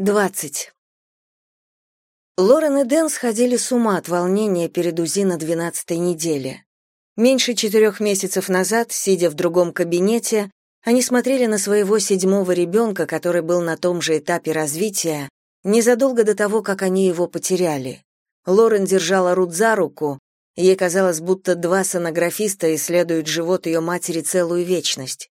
20. Лорен и Дэн сходили с ума от волнения перед УЗИ на 12-й неделе. Меньше четырех месяцев назад, сидя в другом кабинете, они смотрели на своего седьмого ребенка, который был на том же этапе развития, незадолго до того, как они его потеряли. Лорен держала Рут за руку, ей казалось, будто два сонографиста исследуют живот ее матери целую вечность.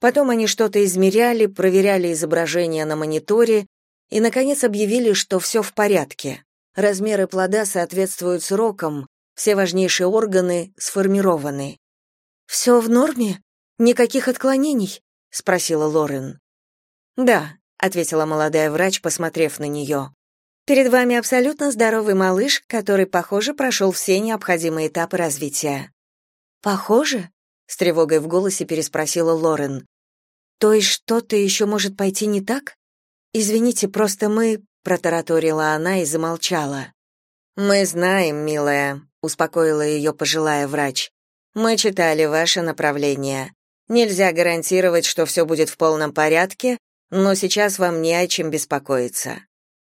Потом они что-то измеряли, проверяли изображения на мониторе и, наконец, объявили, что все в порядке. Размеры плода соответствуют срокам, все важнейшие органы сформированы. «Все в норме? Никаких отклонений?» — спросила Лорен. «Да», — ответила молодая врач, посмотрев на нее. «Перед вами абсолютно здоровый малыш, который, похоже, прошел все необходимые этапы развития». «Похоже?» — с тревогой в голосе переспросила Лорен. «То есть что-то еще может пойти не так?» «Извините, просто мы...» — протараторила она и замолчала. «Мы знаем, милая», — успокоила ее пожилая врач. «Мы читали ваше направление. Нельзя гарантировать, что все будет в полном порядке, но сейчас вам не о чем беспокоиться».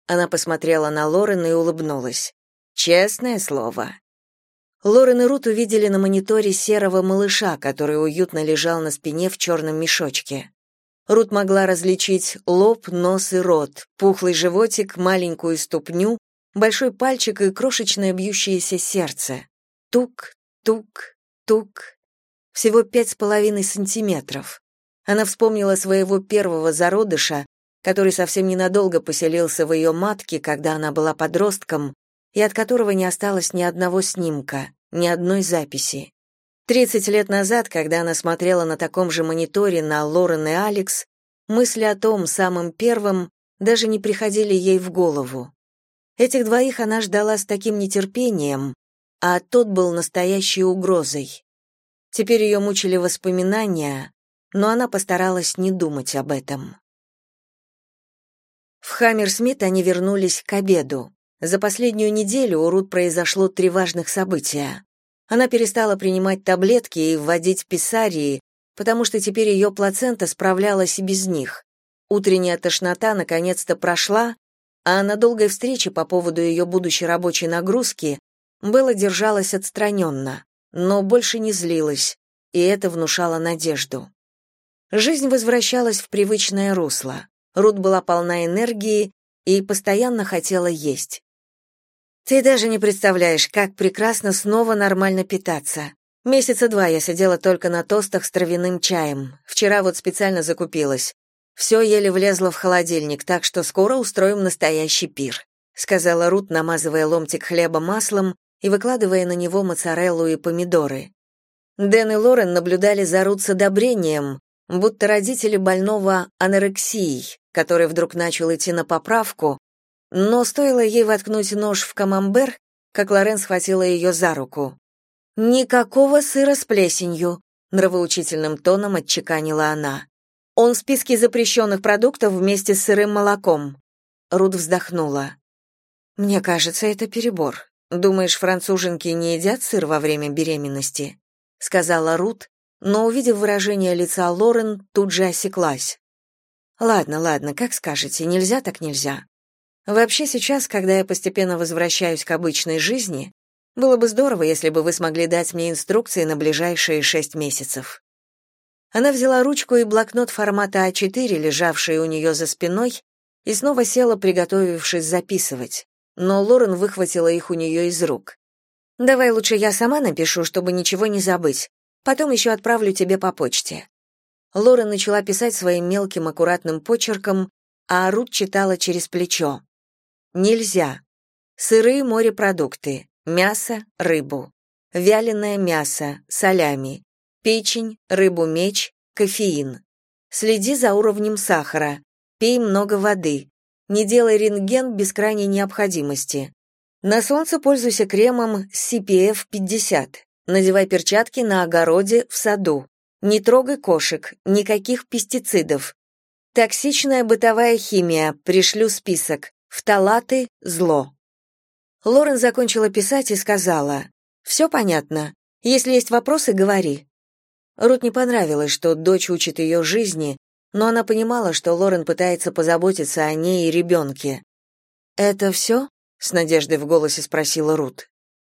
Она посмотрела на Лорен и улыбнулась. «Честное слово». Лорен и Рут увидели на мониторе серого малыша, который уютно лежал на спине в черном мешочке. Рут могла различить лоб, нос и рот, пухлый животик, маленькую ступню, большой пальчик и крошечное бьющееся сердце. Тук, тук, тук. Всего пять с половиной сантиметров. Она вспомнила своего первого зародыша, который совсем ненадолго поселился в ее матке, когда она была подростком, и от которого не осталось ни одного снимка, ни одной записи. Тридцать лет назад, когда она смотрела на таком же мониторе на Лорен и Алекс, мысли о том самым первым даже не приходили ей в голову. Этих двоих она ждала с таким нетерпением, а тот был настоящей угрозой. Теперь ее мучили воспоминания, но она постаралась не думать об этом. В Хаммерсмит они вернулись к обеду. За последнюю неделю у Рут произошло три важных события. Она перестала принимать таблетки и вводить писарии, потому что теперь ее плацента справлялась и без них. Утренняя тошнота наконец-то прошла, а на долгой встрече по поводу ее будущей рабочей нагрузки Белла держалась отстраненно, но больше не злилась, и это внушало надежду. Жизнь возвращалась в привычное русло. Рут была полна энергии и постоянно хотела есть. Ты даже не представляешь, как прекрасно снова нормально питаться. Месяца два я сидела только на тостах с травяным чаем. Вчера вот специально закупилась. Все еле влезло в холодильник, так что скоро устроим настоящий пир», — сказала Рут, намазывая ломтик хлеба маслом и выкладывая на него моцареллу и помидоры. Дэн и Лорен наблюдали за Рут с одобрением, будто родители больного анорексией, который вдруг начал идти на поправку, но стоило ей воткнуть нож в камамбер, как Лорен схватила ее за руку. «Никакого сыра с плесенью», — нравоучительным тоном отчеканила она. «Он в списке запрещенных продуктов вместе с сырым молоком». Рут вздохнула. «Мне кажется, это перебор. Думаешь, француженки не едят сыр во время беременности?» — сказала Рут, но, увидев выражение лица Лорен, тут же осеклась. «Ладно, ладно, как скажете, нельзя так нельзя. Вообще сейчас, когда я постепенно возвращаюсь к обычной жизни, было бы здорово, если бы вы смогли дать мне инструкции на ближайшие шесть месяцев. Она взяла ручку и блокнот формата А4, лежавший у нее за спиной, и снова села, приготовившись записывать. Но Лорен выхватила их у нее из рук. «Давай лучше я сама напишу, чтобы ничего не забыть. Потом еще отправлю тебе по почте». Лорен начала писать своим мелким аккуратным почерком, а Рут читала через плечо. Нельзя. Сырые морепродукты, мясо, рыбу. Вяленое мясо, солями. Печень, рыбу-меч, кофеин. Следи за уровнем сахара. Пей много воды. Не делай рентген без крайней необходимости. На солнце пользуйся кремом CPF 50. Надевай перчатки на огороде, в саду. Не трогай кошек, никаких пестицидов. Токсичная бытовая химия, пришлю список. Фталаты — зло. Лорен закончила писать и сказала, «Все понятно. Если есть вопросы, говори». Рут не понравилось, что дочь учит ее жизни, но она понимала, что Лорен пытается позаботиться о ней и ребенке. «Это все?» — с надеждой в голосе спросила Рут.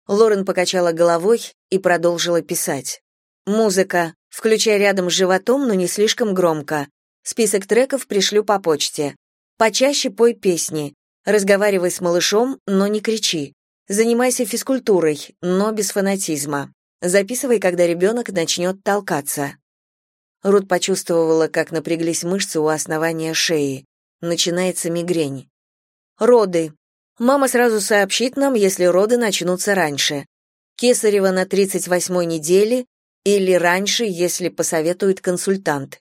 Лорен покачала головой и продолжила писать. «Музыка. Включай рядом с животом, но не слишком громко. Список треков пришлю по почте. Почаще пой песни. Разговаривай с малышом, но не кричи. Занимайся физкультурой, но без фанатизма. Записывай, когда ребенок начнет толкаться. Рут почувствовала, как напряглись мышцы у основания шеи. Начинается мигрень. Роды. Мама сразу сообщит нам, если роды начнутся раньше. Кесарева на 38-й неделе или раньше, если посоветует консультант.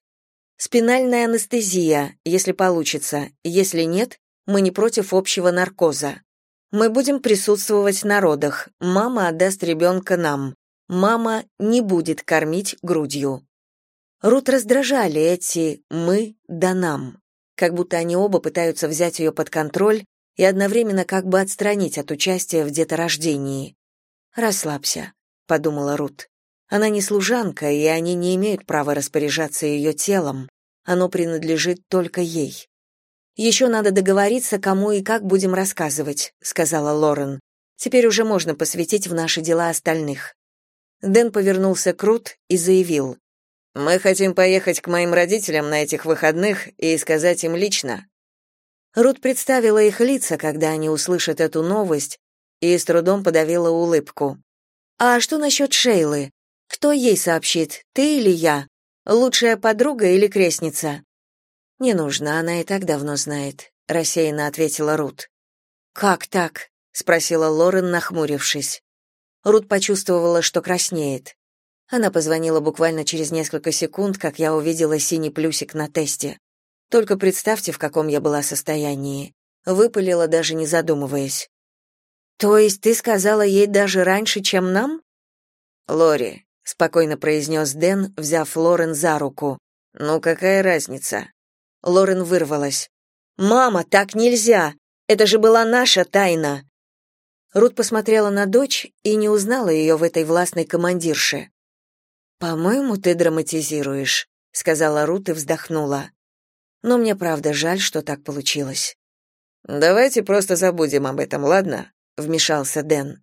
Спинальная анестезия, если получится. Если нет, мы не против общего наркоза. Мы будем присутствовать на родах. Мама отдаст ребенка нам. Мама не будет кормить грудью. Рут раздражали эти «мы» да «нам», как будто они оба пытаются взять ее под контроль и одновременно как бы отстранить от участия в деторождении. «Расслабься», — подумала Рут. Она не служанка, и они не имеют права распоряжаться ее телом. Оно принадлежит только ей. «Еще надо договориться, кому и как будем рассказывать», — сказала Лорен. «Теперь уже можно посвятить в наши дела остальных». Дэн повернулся к Рут и заявил. «Мы хотим поехать к моим родителям на этих выходных и сказать им лично». Рут представила их лица, когда они услышат эту новость, и с трудом подавила улыбку. «А что насчет Шейлы? Кто ей сообщит, ты или я? Лучшая подруга или крестница?» «Не нужно, она и так давно знает», — рассеянно ответила Рут. «Как так?» — спросила Лорен, нахмурившись. Рут почувствовала, что краснеет. Она позвонила буквально через несколько секунд, как я увидела синий плюсик на тесте. Только представьте, в каком я была состоянии. Выпалила, даже не задумываясь. «То есть ты сказала ей даже раньше, чем нам?» «Лори», — спокойно произнес Дэн, взяв Лорен за руку. «Ну какая разница?» Лорен вырвалась. «Мама, так нельзя! Это же была наша тайна!» Рут посмотрела на дочь и не узнала ее в этой властной командирше. «По-моему, ты драматизируешь», — сказала Рут и вздохнула. «Но мне правда жаль, что так получилось». «Давайте просто забудем об этом, ладно?» — вмешался Дэн.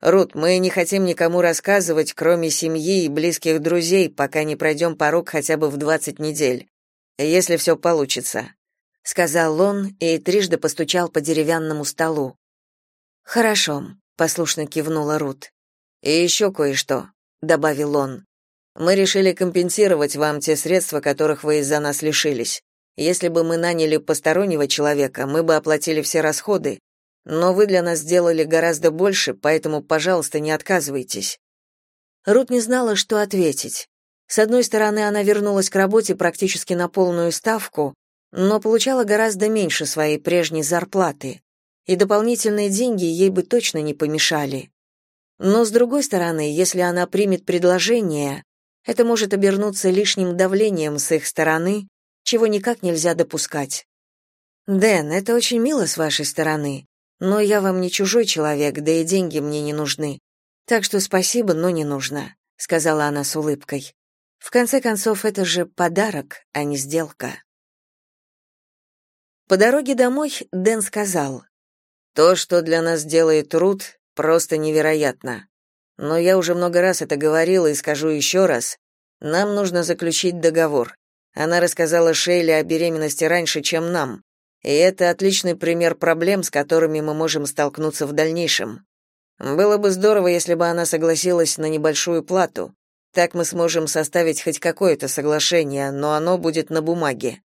«Рут, мы не хотим никому рассказывать, кроме семьи и близких друзей, пока не пройдем порог хотя бы в двадцать недель если все получится», — сказал он и трижды постучал по деревянному столу. «Хорошо», — послушно кивнула Рут. «И еще кое-что», — добавил он. «Мы решили компенсировать вам те средства, которых вы из-за нас лишились. Если бы мы наняли постороннего человека, мы бы оплатили все расходы, но вы для нас сделали гораздо больше, поэтому, пожалуйста, не отказывайтесь». Рут не знала, что ответить. С одной стороны, она вернулась к работе практически на полную ставку, но получала гораздо меньше своей прежней зарплаты, и дополнительные деньги ей бы точно не помешали. Но с другой стороны, если она примет предложение, это может обернуться лишним давлением с их стороны, чего никак нельзя допускать. «Дэн, это очень мило с вашей стороны, но я вам не чужой человек, да и деньги мне не нужны. Так что спасибо, но не нужно», — сказала она с улыбкой. В конце концов, это же подарок, а не сделка. По дороге домой Дэн сказал, «То, что для нас делает труд, просто невероятно. Но я уже много раз это говорила и скажу еще раз. Нам нужно заключить договор. Она рассказала Шейле о беременности раньше, чем нам. И это отличный пример проблем, с которыми мы можем столкнуться в дальнейшем. Было бы здорово, если бы она согласилась на небольшую плату. Так мы сможем составить хоть какое-то соглашение, но оно будет на бумаге.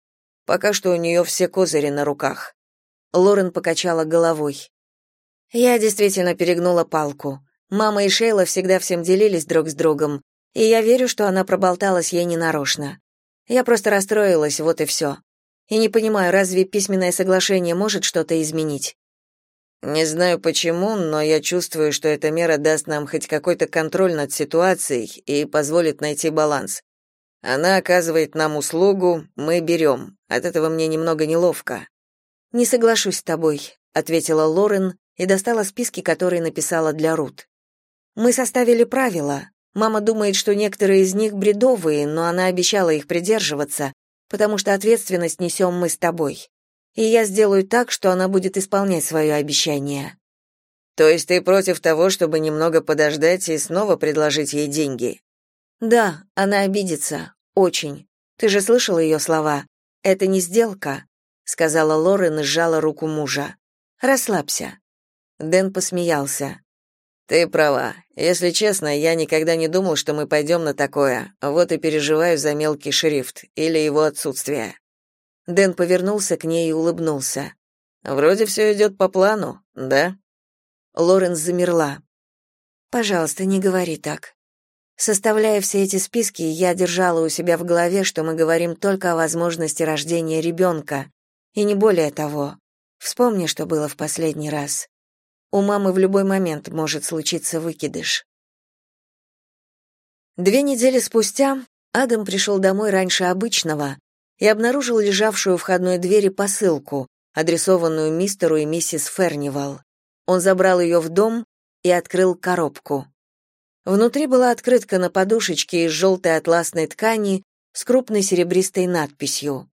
Пока что у нее все козыри на руках. Лорен покачала головой. Я действительно перегнула палку. Мама и Шейла всегда всем делились друг с другом, и я верю, что она проболталась ей ненарочно. Я просто расстроилась, вот и все. И не понимаю, разве письменное соглашение может что-то изменить? Не знаю почему, но я чувствую, что эта мера даст нам хоть какой-то контроль над ситуацией и позволит найти баланс. Она оказывает нам услугу, мы берем. От этого мне немного неловко. Не соглашусь с тобой, ответила Лорен и достала списки, которые написала для Рут. Мы составили правила. Мама думает, что некоторые из них бредовые, но она обещала их придерживаться, потому что ответственность несем мы с тобой. И я сделаю так, что она будет исполнять свое обещание». «То есть ты против того, чтобы немного подождать и снова предложить ей деньги?» «Да, она обидится. Очень. Ты же слышал ее слова. Это не сделка», — сказала Лорен и сжала руку мужа. «Расслабься». Дэн посмеялся. Ты права. Если честно, я никогда не думал, что мы пойдем на такое. Вот и переживаю за мелкий шрифт или его отсутствие. Дэн повернулся к ней и улыбнулся. Вроде все идет по плану, да? Лоренс замерла. Пожалуйста, не говори так. Составляя все эти списки, я держала у себя в голове, что мы говорим только о возможности рождения ребенка, и не более того. Вспомни, что было в последний раз. У мамы в любой момент может случиться выкидыш. Две недели спустя Адам пришел домой раньше обычного и обнаружил лежавшую у входной двери посылку, адресованную мистеру и миссис Фернивал. Он забрал ее в дом и открыл коробку. Внутри была открытка на подушечке из желтой атласной ткани с крупной серебристой надписью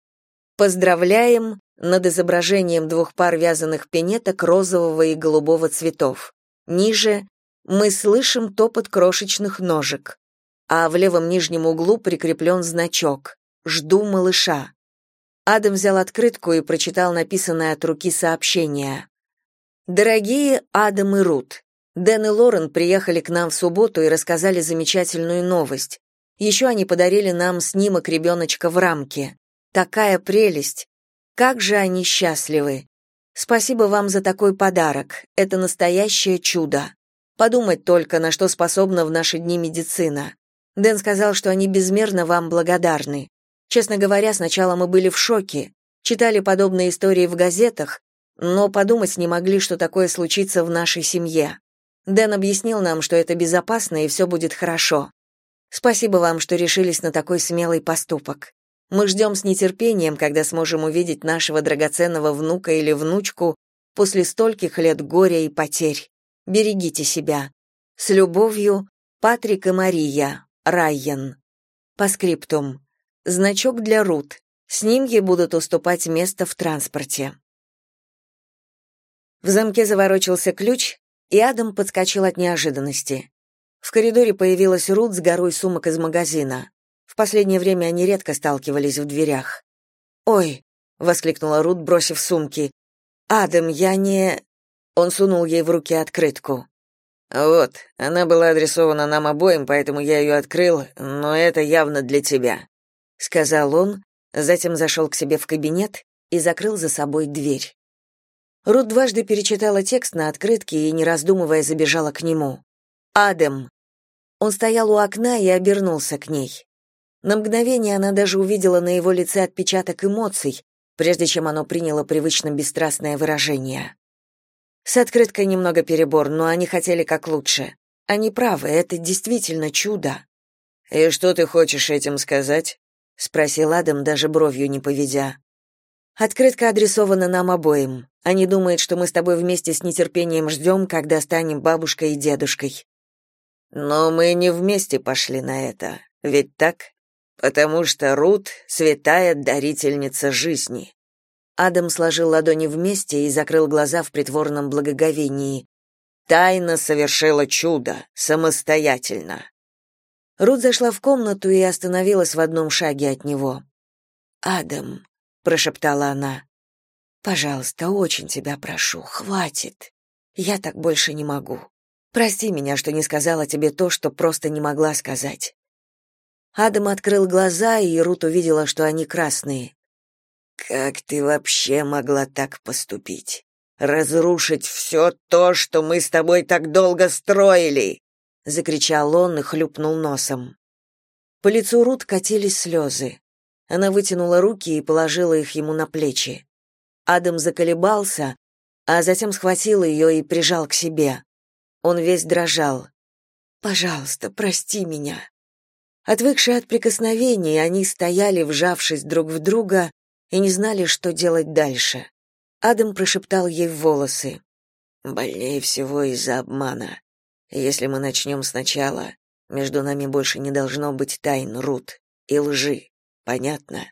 «Поздравляем, над изображением двух пар вязаных пинеток розового и голубого цветов. Ниже мы слышим топот крошечных ножек, а в левом нижнем углу прикреплен значок «Жду малыша». Адам взял открытку и прочитал написанное от руки сообщение. «Дорогие Адам и Рут, Дэн и Лорен приехали к нам в субботу и рассказали замечательную новость. Еще они подарили нам снимок ребеночка в рамке. Такая прелесть! Как же они счастливы! Спасибо вам за такой подарок. Это настоящее чудо. Подумать только, на что способна в наши дни медицина. Дэн сказал, что они безмерно вам благодарны. Честно говоря, сначала мы были в шоке. Читали подобные истории в газетах, но подумать не могли, что такое случится в нашей семье. Дэн объяснил нам, что это безопасно и все будет хорошо. Спасибо вам, что решились на такой смелый поступок. Мы ждем с нетерпением, когда сможем увидеть нашего драгоценного внука или внучку после стольких лет горя и потерь. Берегите себя. С любовью, Патрик и Мария, Райен. По скриптум. Значок для Рут. С ним ей будут уступать место в транспорте. В замке заворочился ключ, и Адам подскочил от неожиданности. В коридоре появилась Рут с горой сумок из магазина последнее время они редко сталкивались в дверях. «Ой!» — воскликнула Рут, бросив сумки. «Адам, я не...» Он сунул ей в руки открытку. «Вот, она была адресована нам обоим, поэтому я ее открыл, но это явно для тебя», — сказал он, затем зашел к себе в кабинет и закрыл за собой дверь. Рут дважды перечитала текст на открытке и, не раздумывая, забежала к нему. «Адам!» Он стоял у окна и обернулся к ней. На мгновение она даже увидела на его лице отпечаток эмоций, прежде чем оно приняло привычно бесстрастное выражение. С открыткой немного перебор, но они хотели как лучше. Они правы, это действительно чудо. «И что ты хочешь этим сказать?» — спросил Адам, даже бровью не поведя. «Открытка адресована нам обоим. Они думают, что мы с тобой вместе с нетерпением ждем, когда станем бабушкой и дедушкой». «Но мы не вместе пошли на это, ведь так?» потому что Рут — святая дарительница жизни». Адам сложил ладони вместе и закрыл глаза в притворном благоговении. «Тайна совершила чудо, самостоятельно». Рут зашла в комнату и остановилась в одном шаге от него. «Адам», — прошептала она, — «пожалуйста, очень тебя прошу, хватит. Я так больше не могу. Прости меня, что не сказала тебе то, что просто не могла сказать. Адам открыл глаза, и Рут увидела, что они красные. «Как ты вообще могла так поступить? Разрушить все то, что мы с тобой так долго строили!» — закричал он и хлюпнул носом. По лицу Рут катились слезы. Она вытянула руки и положила их ему на плечи. Адам заколебался, а затем схватил ее и прижал к себе. Он весь дрожал. «Пожалуйста, прости меня», Отвыкшие от прикосновений, они стояли, вжавшись друг в друга, и не знали, что делать дальше. Адам прошептал ей в волосы. «Больнее всего из-за обмана. Если мы начнем сначала, между нами больше не должно быть тайн, Рут, и лжи. Понятно?»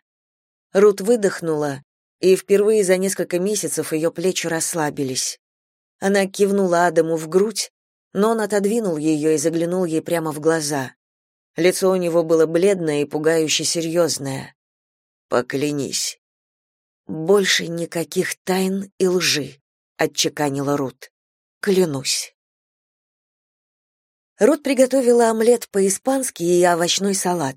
Рут выдохнула, и впервые за несколько месяцев ее плечи расслабились. Она кивнула Адаму в грудь, но он отодвинул ее и заглянул ей прямо в глаза. Лицо у него было бледное и пугающе серьезное. «Поклянись». «Больше никаких тайн и лжи», — отчеканила Рут. «Клянусь». Рут приготовила омлет по-испански и овощной салат.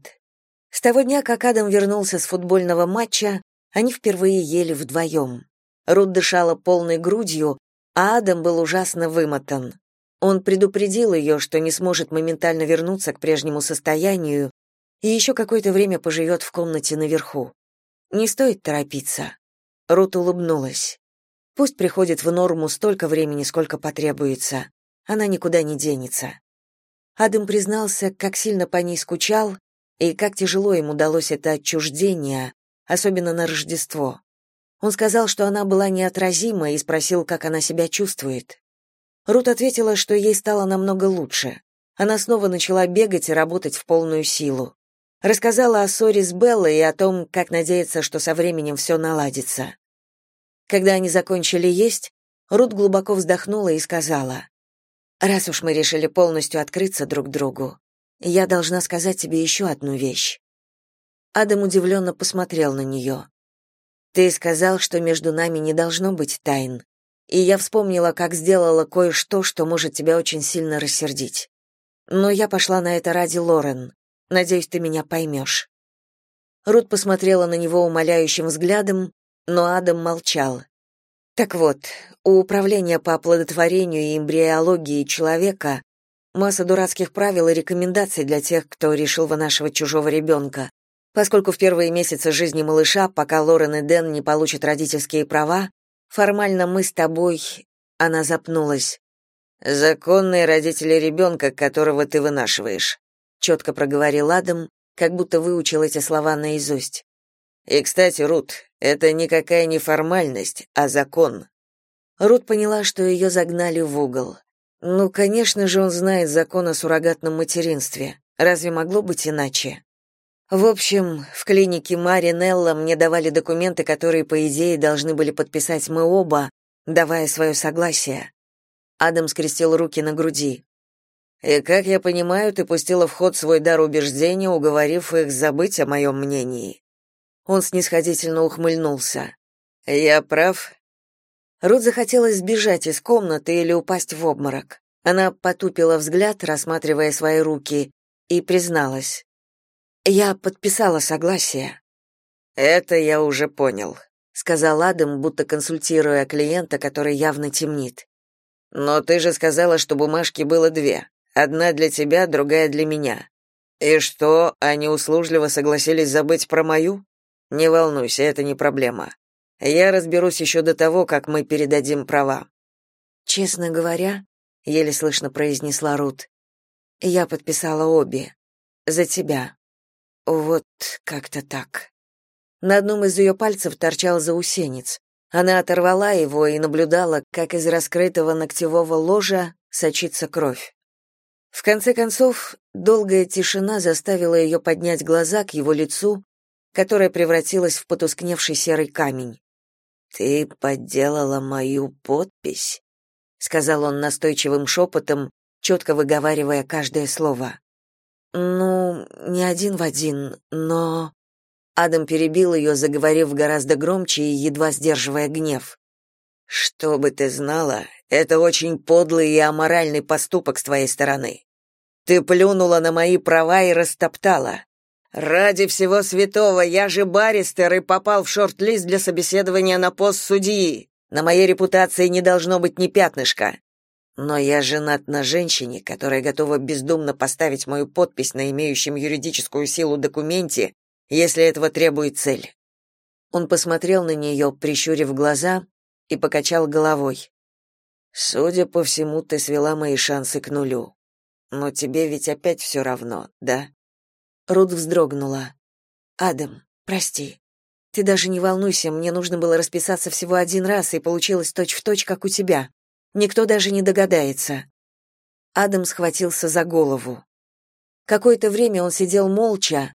С того дня, как Адам вернулся с футбольного матча, они впервые ели вдвоем. Рут дышала полной грудью, а Адам был ужасно вымотан. Он предупредил ее, что не сможет моментально вернуться к прежнему состоянию и еще какое-то время поживет в комнате наверху. Не стоит торопиться. Рут улыбнулась. Пусть приходит в норму столько времени, сколько потребуется. Она никуда не денется. Адам признался, как сильно по ней скучал и как тяжело ему далось это отчуждение, особенно на Рождество. Он сказал, что она была неотразима и спросил, как она себя чувствует. Рут ответила, что ей стало намного лучше. Она снова начала бегать и работать в полную силу. Рассказала о ссоре с Беллой и о том, как надеется, что со временем все наладится. Когда они закончили есть, Рут глубоко вздохнула и сказала, «Раз уж мы решили полностью открыться друг другу, я должна сказать тебе еще одну вещь». Адам удивленно посмотрел на нее. «Ты сказал, что между нами не должно быть тайн, и я вспомнила, как сделала кое-что, что может тебя очень сильно рассердить. Но я пошла на это ради Лорен. Надеюсь, ты меня поймешь». Рут посмотрела на него умоляющим взглядом, но Адам молчал. Так вот, у управления по оплодотворению и эмбриологии человека масса дурацких правил и рекомендаций для тех, кто решил вынашивать чужого ребенка. Поскольку в первые месяцы жизни малыша, пока Лорен и Дэн не получат родительские права, формально мы с тобой... Она запнулась. «Законные родители ребенка, которого ты вынашиваешь», — четко проговорил Адам, как будто выучил эти слова наизусть. И, кстати, Рут, это никакая не формальность, а закон. Рут поняла, что ее загнали в угол. Ну, конечно же, он знает закон о суррогатном материнстве. Разве могло быть иначе? В общем, в клинике Мари Нелла мне давали документы, которые, по идее, должны были подписать мы оба, давая свое согласие. Адам скрестил руки на груди. И, как я понимаю, ты пустила в ход свой дар убеждения, уговорив их забыть о моем мнении. Он снисходительно ухмыльнулся. «Я прав?» Рут захотелось сбежать из комнаты или упасть в обморок. Она потупила взгляд, рассматривая свои руки, и призналась. «Я подписала согласие». «Это я уже понял», — сказал Адам, будто консультируя клиента, который явно темнит. «Но ты же сказала, что бумажки было две. Одна для тебя, другая для меня. И что, они услужливо согласились забыть про мою?» Не волнуйся, это не проблема. Я разберусь еще до того, как мы передадим права. Честно говоря, еле слышно произнесла Рут. Я подписала обе. За тебя. Вот как-то так. На одном из ее пальцев торчал заусенец. Она оторвала его и наблюдала, как из раскрытого ногтевого ложа сочится кровь. В конце концов, долгая тишина заставила ее поднять глаза к его лицу которая превратилась в потускневший серый камень. «Ты подделала мою подпись», — сказал он настойчивым шепотом, четко выговаривая каждое слово. «Ну, не один в один, но...» Адам перебил ее, заговорив гораздо громче и едва сдерживая гнев. «Что бы ты знала, это очень подлый и аморальный поступок с твоей стороны. Ты плюнула на мои права и растоптала. Ради всего святого, я же баристер и попал в шорт-лист для собеседования на пост судьи. На моей репутации не должно быть ни пятнышка. Но я женат на женщине, которая готова бездумно поставить мою подпись на имеющем юридическую силу документе, если этого требует цель. Он посмотрел на нее, прищурив глаза, и покачал головой. Судя по всему, ты свела мои шансы к нулю. Но тебе ведь опять все равно, да? Рут вздрогнула. «Адам, прости. Ты даже не волнуйся, мне нужно было расписаться всего один раз, и получилось точь-в-точь, точь, как у тебя. Никто даже не догадается». Адам схватился за голову. Какое-то время он сидел молча,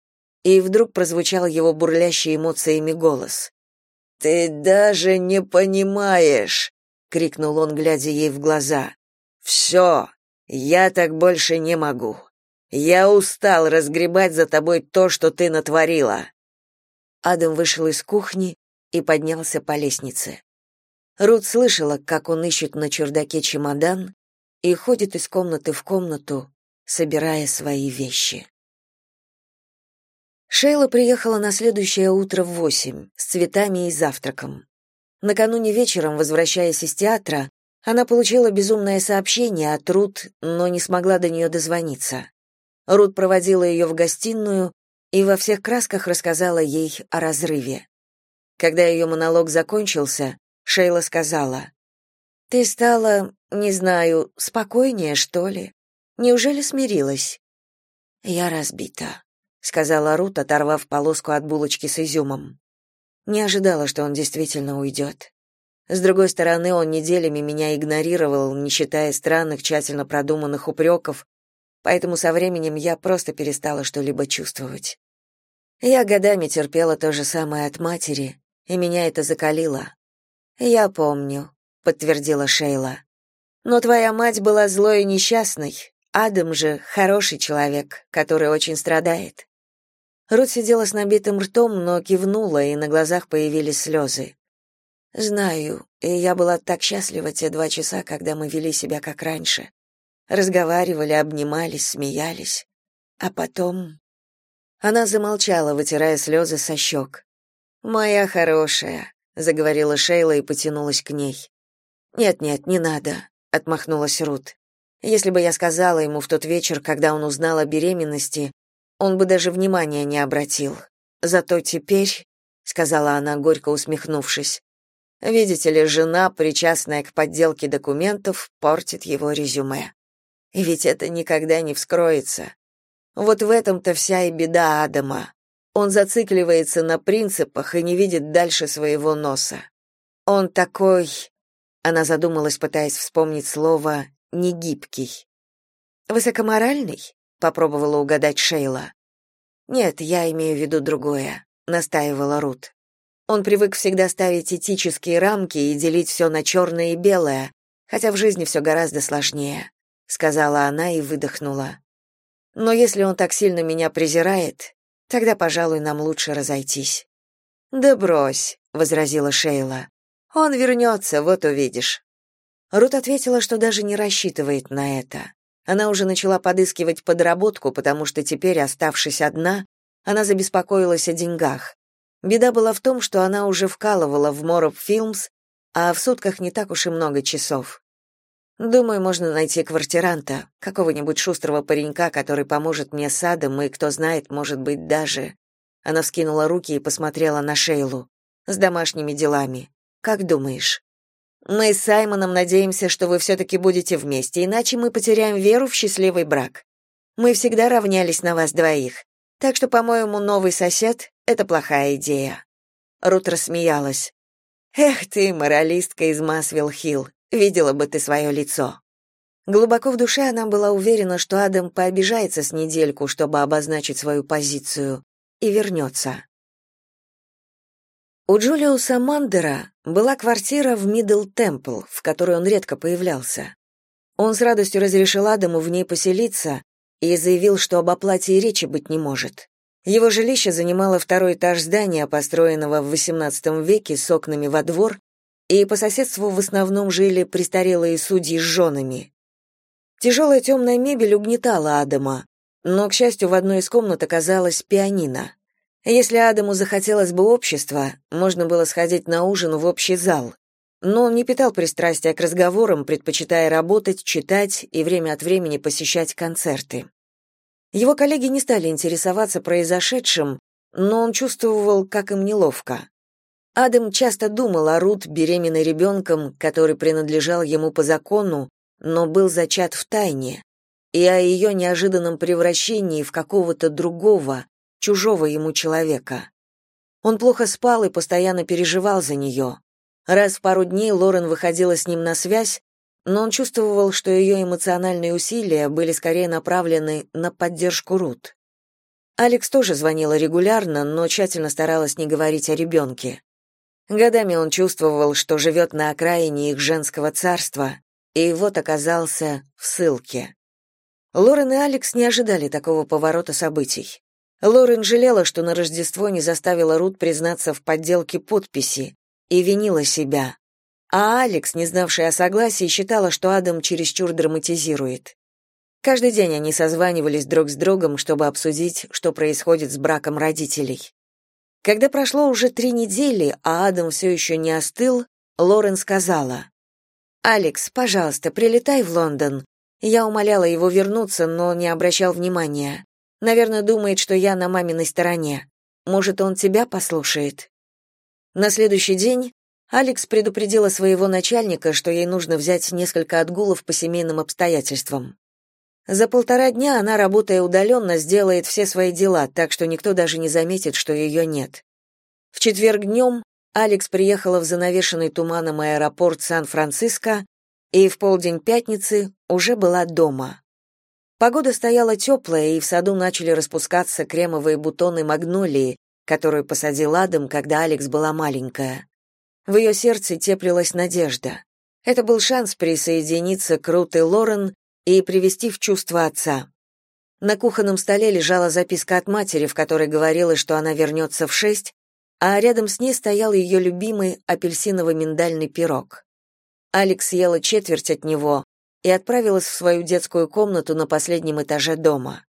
и вдруг прозвучал его бурлящий эмоциями голос. «Ты даже не понимаешь!» — крикнул он, глядя ей в глаза. «Все, я так больше не могу. Я устал разгребать за тобой то, что ты натворила». Адам вышел из кухни и поднялся по лестнице. Рут слышала, как он ищет на чердаке чемодан и ходит из комнаты в комнату, собирая свои вещи. Шейла приехала на следующее утро в восемь с цветами и завтраком. Накануне вечером, возвращаясь из театра, она получила безумное сообщение от Рут, но не смогла до нее дозвониться. Рут проводила ее в гостиную и во всех красках рассказала ей о разрыве. Когда ее монолог закончился, Шейла сказала, «Ты стала, не знаю, спокойнее, что ли? Неужели смирилась?» «Я разбита», — сказала Рут, оторвав полоску от булочки с изюмом. Не ожидала, что он действительно уйдет. С другой стороны, он неделями меня игнорировал, не считая странных, тщательно продуманных упреков, поэтому со временем я просто перестала что-либо чувствовать. Я годами терпела то же самое от матери, и меня это закалило. «Я помню», — подтвердила Шейла. «Но твоя мать была злой и несчастной, Адам же хороший человек, который очень страдает. Рут сидела с набитым ртом, но кивнула, и на глазах появились слезы. Знаю, и я была так счастлива те два часа, когда мы вели себя как раньше. Разговаривали, обнимались, смеялись. А потом... Она замолчала, вытирая слезы со щек. «Моя хорошая», — заговорила Шейла и потянулась к ней. «Нет-нет, не надо», — отмахнулась Рут. «Если бы я сказала ему в тот вечер, когда он узнал о беременности, он бы даже внимания не обратил. Зато теперь, сказала она горько усмехнувшись, видите ли, жена, причастная к подделке документов, портит его резюме. И ведь это никогда не вскроется. Вот в этом-то вся и беда Адама. Он зацикливается на принципах и не видит дальше своего носа. Он такой, она задумалась, пытаясь вспомнить слово негибкий. Высокоморальный? попробовала угадать Шейла. Нет, я имею в виду другое, настаивала Рут. Он привык всегда ставить этические рамки и делить все на черное и белое, хотя в жизни все гораздо сложнее, сказала она и выдохнула. Но если он так сильно меня презирает, тогда, пожалуй, нам лучше разойтись. Да брось, возразила Шейла. Он вернется, вот увидишь. Рут ответила, что даже не рассчитывает на это. Она уже начала подыскивать подработку, потому что теперь, оставшись одна, она забеспокоилась о деньгах. Беда была в том, что она уже вкалывала в Мороп Филмс, а в сутках не так уж и много часов. Думаю, можно найти квартиранта, какого-нибудь шустрого паренька, который поможет мне с садом и, кто знает, может быть, даже... Она вскинула руки и посмотрела на Шейлу. С домашними делами. Как думаешь? Мы с Саймоном надеемся, что вы все-таки будете вместе, иначе мы потеряем веру в счастливый брак. Мы всегда равнялись на вас двоих, так что, по-моему, новый сосед — это плохая идея». Рут рассмеялась. «Эх ты, моралистка из Масвилл-Хилл, видела бы ты свое лицо». Глубоко в душе она была уверена, что Адам пообижается с недельку, чтобы обозначить свою позицию, и вернется. У Джулиуса Мандера была квартира в Мидл Темпл, в которой он редко появлялся. Он с радостью разрешил Адаму в ней поселиться и заявил, что об оплате и речи быть не может. Его жилище занимало второй этаж здания, построенного в XVIII веке с окнами во двор, и по соседству в основном жили престарелые судьи с женами. Тяжелая темная мебель угнетала Адама, но, к счастью, в одной из комнат оказалась пианино. Если Адаму захотелось бы общества, можно было сходить на ужин в общий зал. Но он не питал пристрастия к разговорам, предпочитая работать, читать и время от времени посещать концерты. Его коллеги не стали интересоваться произошедшим, но он чувствовал, как им неловко. Адам часто думал о Рут, беременной ребенком, который принадлежал ему по закону, но был зачат в тайне, и о ее неожиданном превращении в какого-то другого, чужого ему человека. Он плохо спал и постоянно переживал за нее. Раз в пару дней Лорен выходила с ним на связь, но он чувствовал, что ее эмоциональные усилия были скорее направлены на поддержку Рут. Алекс тоже звонила регулярно, но тщательно старалась не говорить о ребенке. Годами он чувствовал, что живет на окраине их женского царства, и вот оказался в ссылке. Лорен и Алекс не ожидали такого поворота событий. Лорен жалела, что на Рождество не заставила Рут признаться в подделке подписи, и винила себя. А Алекс, не знавшая о согласии, считала, что Адам чересчур драматизирует. Каждый день они созванивались друг с другом, чтобы обсудить, что происходит с браком родителей. Когда прошло уже три недели, а Адам все еще не остыл, Лорен сказала, «Алекс, пожалуйста, прилетай в Лондон». Я умоляла его вернуться, но не обращал внимания. Наверное, думает, что я на маминой стороне. Может, он тебя послушает?» На следующий день Алекс предупредила своего начальника, что ей нужно взять несколько отгулов по семейным обстоятельствам. За полтора дня она, работая удаленно, сделает все свои дела, так что никто даже не заметит, что ее нет. В четверг днем Алекс приехала в занавешенный туманом аэропорт Сан-Франциско и в полдень пятницы уже была дома. Погода стояла теплая, и в саду начали распускаться кремовые бутоны магнолии, которую посадил Адам, когда Алекс была маленькая. В ее сердце теплилась надежда. Это был шанс присоединиться к Рут и Лорен и привести в чувство отца. На кухонном столе лежала записка от матери, в которой говорилось, что она вернется в шесть, а рядом с ней стоял ее любимый апельсиново-миндальный пирог. Алекс съела четверть от него и отправилась в свою детскую комнату на последнем этаже дома.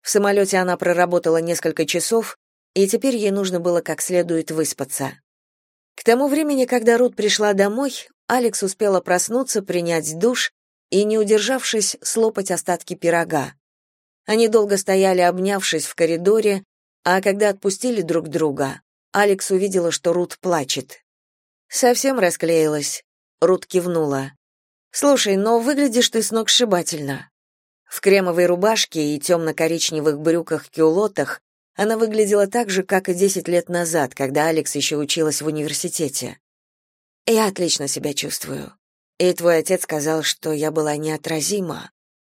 В самолете она проработала несколько часов, и теперь ей нужно было как следует выспаться. К тому времени, когда Рут пришла домой, Алекс успела проснуться, принять душ и, не удержавшись, слопать остатки пирога. Они долго стояли, обнявшись в коридоре, а когда отпустили друг друга, Алекс увидела, что Рут плачет. «Совсем расклеилась», — Рут кивнула. «Слушай, но выглядишь ты сногсшибательно». В кремовой рубашке и темно-коричневых брюках-кюлотах она выглядела так же, как и десять лет назад, когда Алекс еще училась в университете. «Я отлично себя чувствую. И твой отец сказал, что я была неотразима.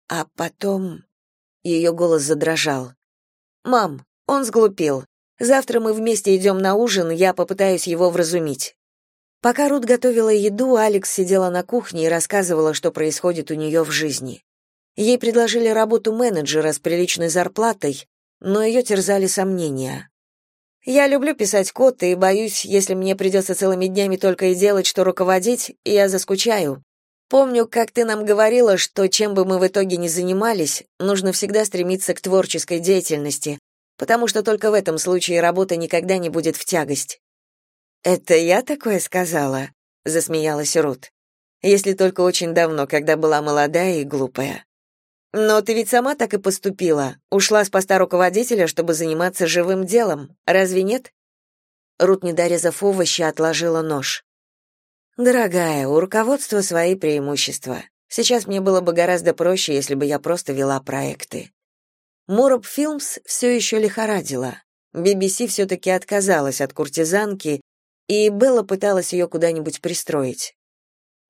А потом...» Ее голос задрожал. «Мам, он сглупил. Завтра мы вместе идем на ужин, я попытаюсь его вразумить». Пока Рут готовила еду, Алекс сидела на кухне и рассказывала, что происходит у нее в жизни. Ей предложили работу менеджера с приличной зарплатой, но ее терзали сомнения. Я люблю писать код и боюсь, если мне придется целыми днями только и делать, что руководить, я заскучаю. Помню, как ты нам говорила, что чем бы мы в итоге ни занимались, нужно всегда стремиться к творческой деятельности, потому что только в этом случае работа никогда не будет в тягость. Это я такое сказала, засмеялась Рут. Если только очень давно, когда была молодая и глупая. Но ты ведь сама так и поступила. Ушла с поста руководителя, чтобы заниматься живым делом. Разве нет? Рут, не дорезав овощи, отложила нож. Дорогая, у руководства свои преимущества. Сейчас мне было бы гораздо проще, если бы я просто вела проекты. Мороп Филмс все еще лихорадила. BBC все-таки отказалась от куртизанки, и Белла пыталась ее куда-нибудь пристроить.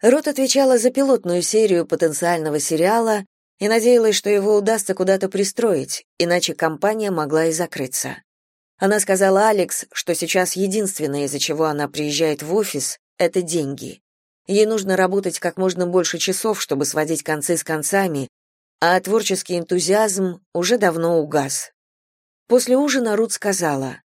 Рут отвечала за пилотную серию потенциального сериала, и надеялась, что его удастся куда-то пристроить, иначе компания могла и закрыться. Она сказала Алекс, что сейчас единственное, из-за чего она приезжает в офис, это деньги. Ей нужно работать как можно больше часов, чтобы сводить концы с концами, а творческий энтузиазм уже давно угас. После ужина Рут сказала,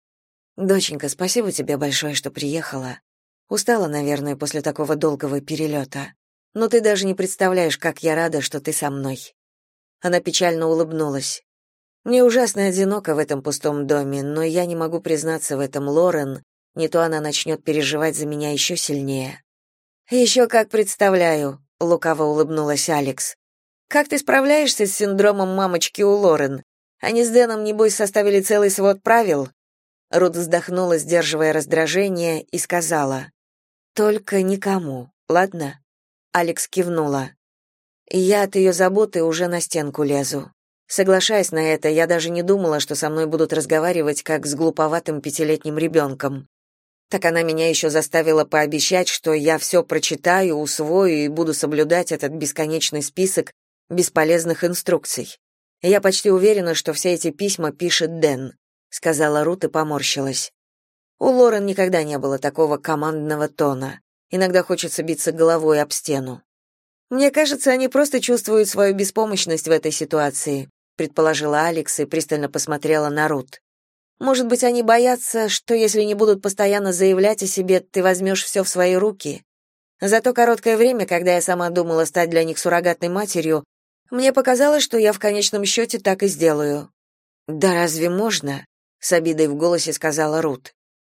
«Доченька, спасибо тебе большое, что приехала. Устала, наверное, после такого долгого перелета. Но ты даже не представляешь, как я рада, что ты со мной. Она печально улыбнулась. Мне ужасно одиноко в этом пустом доме, но я не могу признаться в этом Лорен, не то она начнет переживать за меня еще сильнее. «Еще как представляю, лукаво улыбнулась Алекс. Как ты справляешься с синдромом мамочки у Лорен? Они с Дэном небось составили целый свод правил. Рут вздохнула, сдерживая раздражение, и сказала: "Только никому, ладно?" Алекс кивнула я от ее заботы уже на стенку лезу. Соглашаясь на это, я даже не думала, что со мной будут разговаривать как с глуповатым пятилетним ребенком. Так она меня еще заставила пообещать, что я все прочитаю, усвою и буду соблюдать этот бесконечный список бесполезных инструкций. Я почти уверена, что все эти письма пишет Дэн, сказала Рут и поморщилась. У Лорен никогда не было такого командного тона. Иногда хочется биться головой об стену. Мне кажется, они просто чувствуют свою беспомощность в этой ситуации, предположила Алекс и пристально посмотрела на Рут. Может быть, они боятся, что если не будут постоянно заявлять о себе, ты возьмешь все в свои руки. За то короткое время, когда я сама думала стать для них суррогатной матерью, мне показалось, что я в конечном счете так и сделаю. Да разве можно? с обидой в голосе сказала Рут.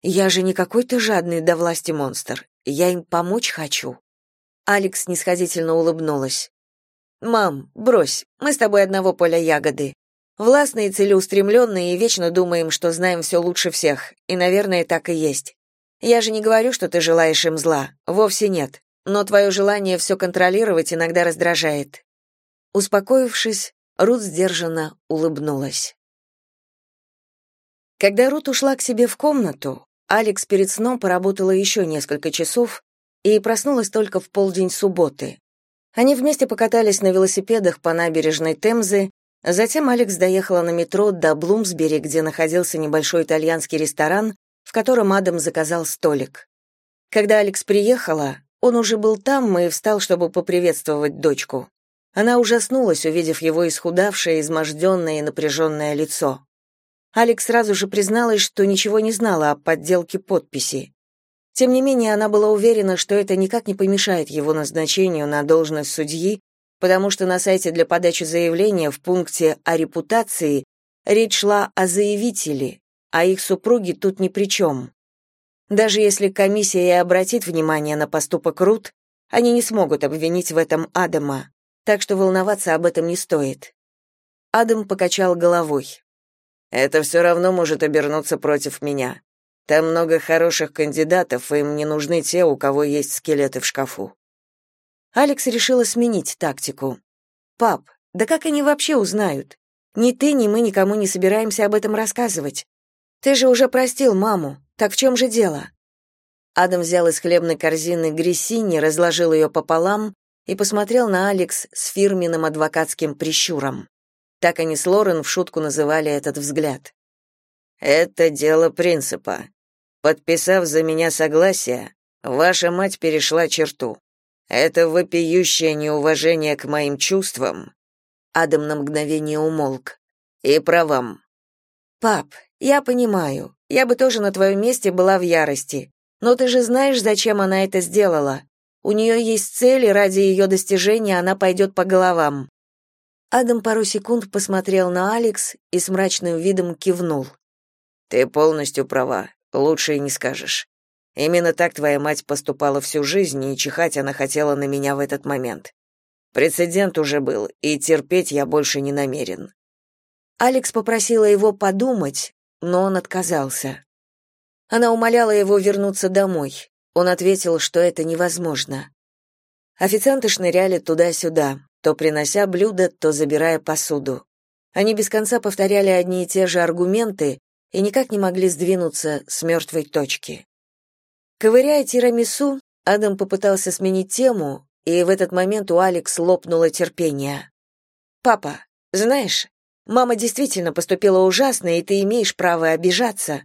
Я же не какой-то жадный до власти монстр. Я им помочь хочу. Алекс снисходительно улыбнулась. Мам, брось. Мы с тобой одного поля ягоды. Властные, целеустремленные и вечно думаем, что знаем все лучше всех. И, наверное, так и есть. Я же не говорю, что ты желаешь им зла. Вовсе нет. Но твое желание все контролировать иногда раздражает. Успокоившись, Рут сдержанно улыбнулась. Когда Рут ушла к себе в комнату, Алекс перед сном поработала еще несколько часов и проснулась только в полдень субботы. Они вместе покатались на велосипедах по набережной Темзы, затем Алекс доехала на метро до Блумсбери, где находился небольшой итальянский ресторан, в котором Адам заказал столик. Когда Алекс приехала, он уже был там и встал, чтобы поприветствовать дочку. Она ужаснулась, увидев его исхудавшее, изможденное и напряженное лицо. Алекс сразу же призналась, что ничего не знала о подделке подписи. Тем не менее, она была уверена, что это никак не помешает его назначению на должность судьи, потому что на сайте для подачи заявления в пункте о репутации речь шла о заявителе, а их супруги тут ни при чем. Даже если комиссия и обратит внимание на поступок Рут, они не смогут обвинить в этом Адама, так что волноваться об этом не стоит. Адам покачал головой. Это все равно может обернуться против меня. Там много хороших кандидатов, и им не нужны те, у кого есть скелеты в шкафу. Алекс решила сменить тактику. Пап, да как они вообще узнают? Ни ты, ни мы никому не собираемся об этом рассказывать. Ты же уже простил маму. Так в чем же дело? Адам взял из хлебной корзины грессини, разложил ее пополам и посмотрел на Алекс с фирменным адвокатским прищуром. Так они с Лорен в шутку называли этот взгляд. «Это дело принципа. Подписав за меня согласие, ваша мать перешла черту. Это вопиющее неуважение к моим чувствам». Адам на мгновение умолк. «И правам». «Пап, я понимаю. Я бы тоже на твоем месте была в ярости. Но ты же знаешь, зачем она это сделала. У нее есть цель, и ради ее достижения она пойдет по головам. Адам пару секунд посмотрел на Алекс и с мрачным видом кивнул. Ты полностью права, лучше и не скажешь. Именно так твоя мать поступала всю жизнь, и чихать она хотела на меня в этот момент. Прецедент уже был, и терпеть я больше не намерен. Алекс попросила его подумать, но он отказался. Она умоляла его вернуться домой. Он ответил, что это невозможно. Официанты шныряли туда-сюда то принося блюда, то забирая посуду. Они без конца повторяли одни и те же аргументы и никак не могли сдвинуться с мертвой точки. Ковыряя тирамису, Адам попытался сменить тему, и в этот момент у Алекс лопнуло терпение. «Папа, знаешь, мама действительно поступила ужасно, и ты имеешь право обижаться,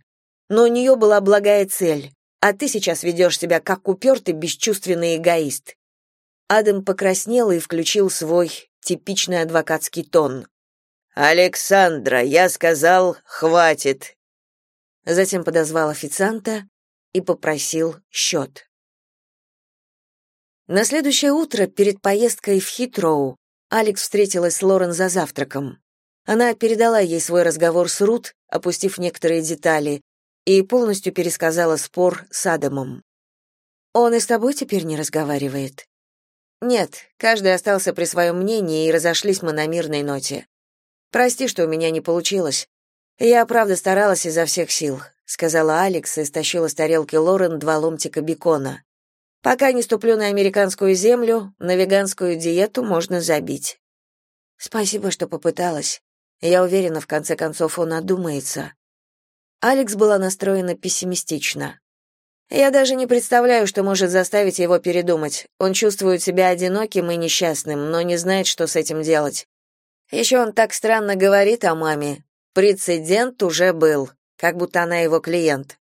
но у нее была благая цель, а ты сейчас ведешь себя как упертый бесчувственный эгоист. Адам покраснел и включил свой типичный адвокатский тон. «Александра, я сказал, хватит!» Затем подозвал официанта и попросил счет. На следующее утро, перед поездкой в Хитроу, Алекс встретилась с Лорен за завтраком. Она передала ей свой разговор с Рут, опустив некоторые детали, и полностью пересказала спор с Адамом. «Он и с тобой теперь не разговаривает?» Нет, каждый остался при своем мнении, и разошлись мы на мирной ноте. Прости, что у меня не получилось. Я правда старалась изо всех сил, сказала Алекс и стащила с тарелки Лорен два ломтика бекона. Пока не ступлю на американскую землю, на веганскую диету можно забить. Спасибо, что попыталась. Я уверена, в конце концов он одумается. Алекс была настроена пессимистично. Я даже не представляю, что может заставить его передумать. Он чувствует себя одиноким и несчастным, но не знает, что с этим делать. Еще он так странно говорит о маме. Прецедент уже был, как будто она его клиент.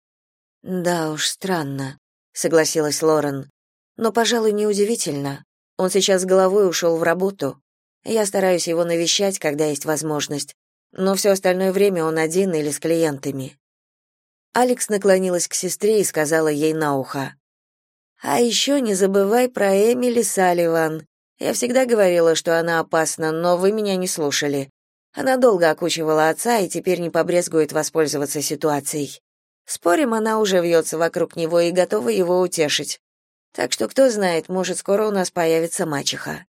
Да уж, странно, согласилась Лорен. Но, пожалуй, неудивительно. Он сейчас головой ушел в работу. Я стараюсь его навещать, когда есть возможность, но все остальное время он один или с клиентами. Алекс наклонилась к сестре и сказала ей на ухо: "А еще не забывай про Эмили Салливан. Я всегда говорила, что она опасна, но вы меня не слушали. Она долго окучивала отца и теперь не побрезгует воспользоваться ситуацией. Спорим, она уже вьется вокруг него и готова его утешить. Так что кто знает, может, скоро у нас появится мачеха.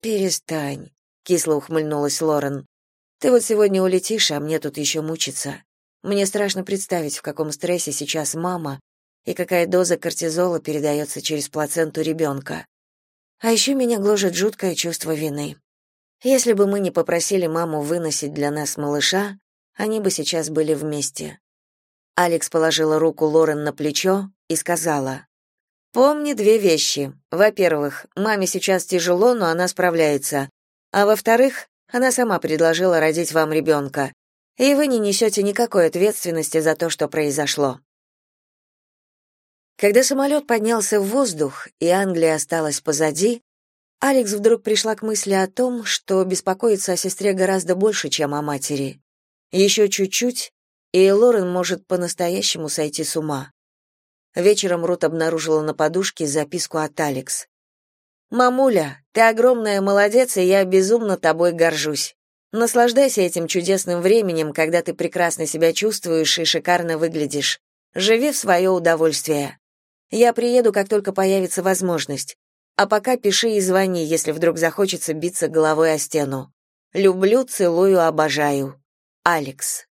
Перестань, кисло ухмыльнулась Лорен. Ты вот сегодня улетишь, а мне тут еще мучиться. Мне страшно представить, в каком стрессе сейчас мама и какая доза кортизола передается через плаценту ребенка. А еще меня гложет жуткое чувство вины. Если бы мы не попросили маму выносить для нас малыша, они бы сейчас были вместе. Алекс положила руку Лорен на плечо и сказала: "Помни две вещи. Во-первых, маме сейчас тяжело, но она справляется. А во-вторых, она сама предложила родить вам ребенка, и вы не несете никакой ответственности за то, что произошло. Когда самолет поднялся в воздух, и Англия осталась позади, Алекс вдруг пришла к мысли о том, что беспокоится о сестре гораздо больше, чем о матери. Еще чуть-чуть, и Лорен может по-настоящему сойти с ума. Вечером Рут обнаружила на подушке записку от Алекс. «Мамуля, ты огромная молодец, и я безумно тобой горжусь. Наслаждайся этим чудесным временем, когда ты прекрасно себя чувствуешь и шикарно выглядишь. Живи в свое удовольствие. Я приеду, как только появится возможность. А пока пиши и звони, если вдруг захочется биться головой о стену. Люблю, целую, обожаю. Алекс.